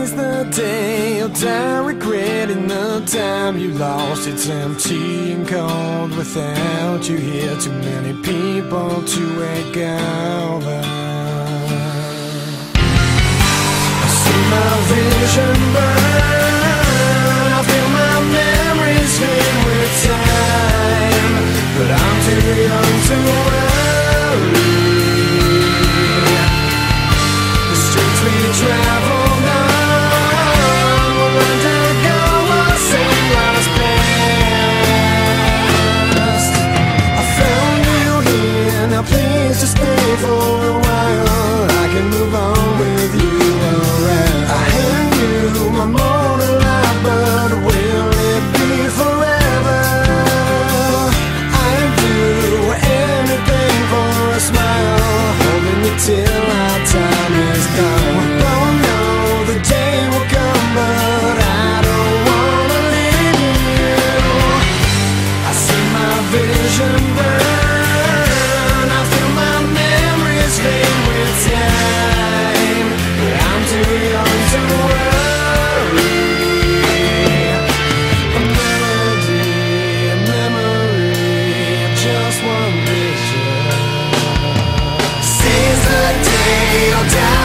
Today's the day you'll die regretting the time you lost. It's empty and cold without you here. Too many people to wake up. I see my vision burn.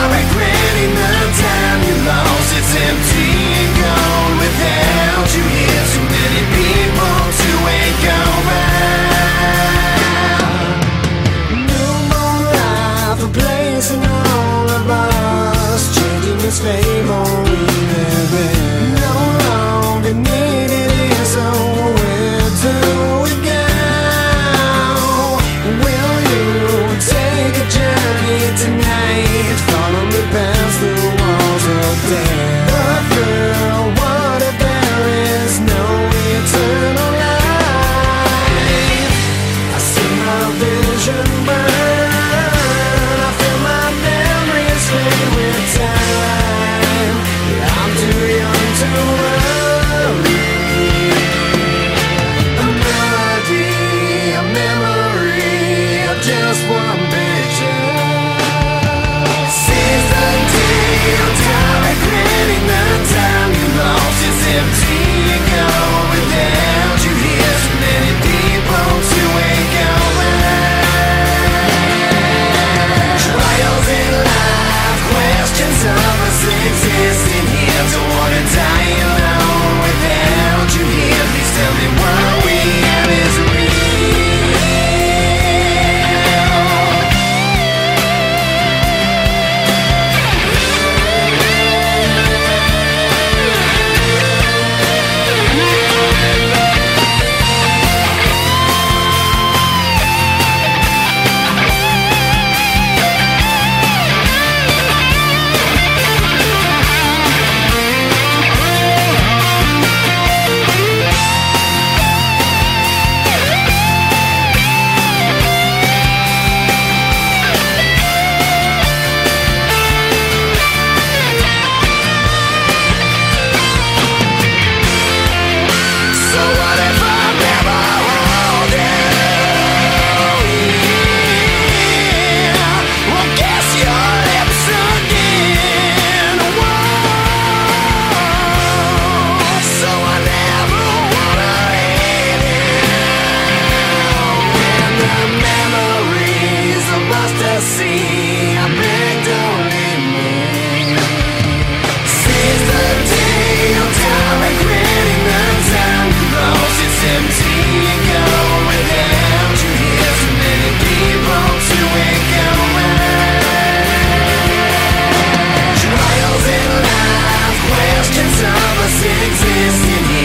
regretting the time you lost. It's empty and gone without you here. this exists